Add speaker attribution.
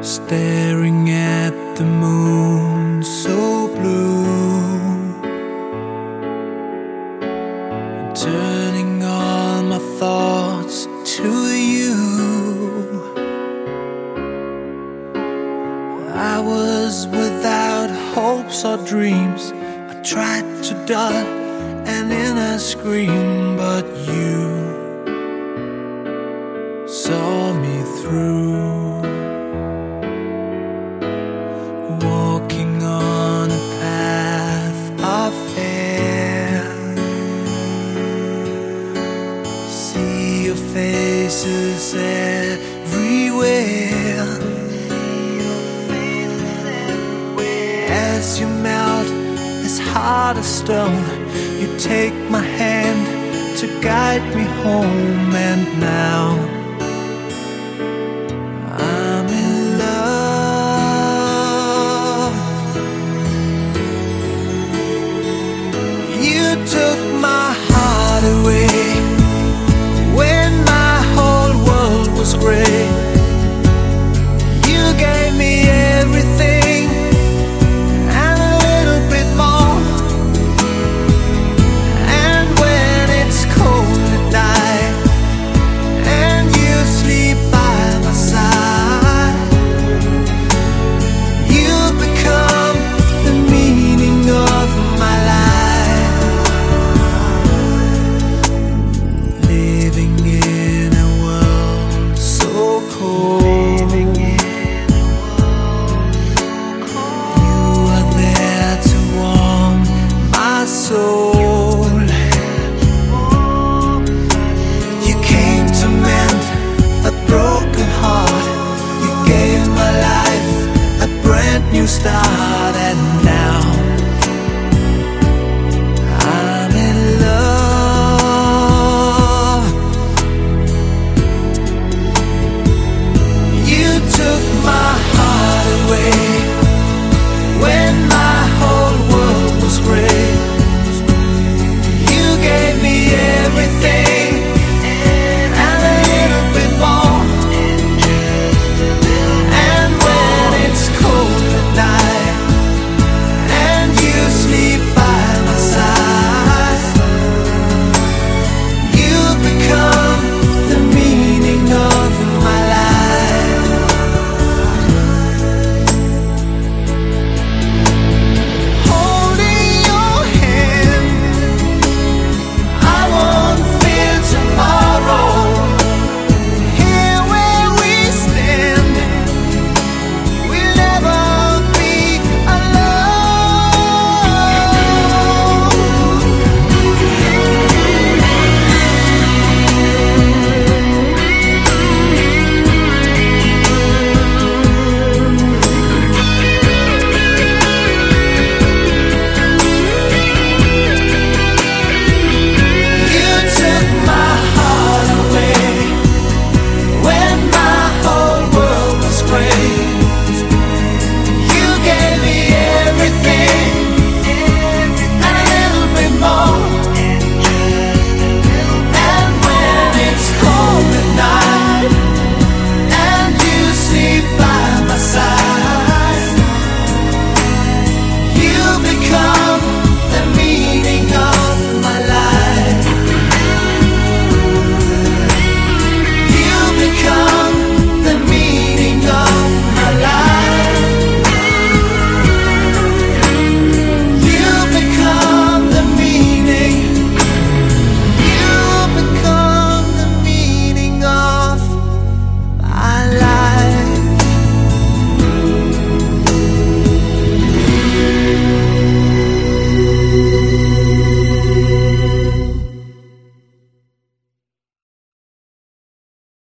Speaker 1: staring at the moon so blue, turning all my thoughts to you. I was without hopes or dreams. I tried to dull an inner scream, but you your faces everywhere. As you melt this heart of stone, you take my hand to guide me home,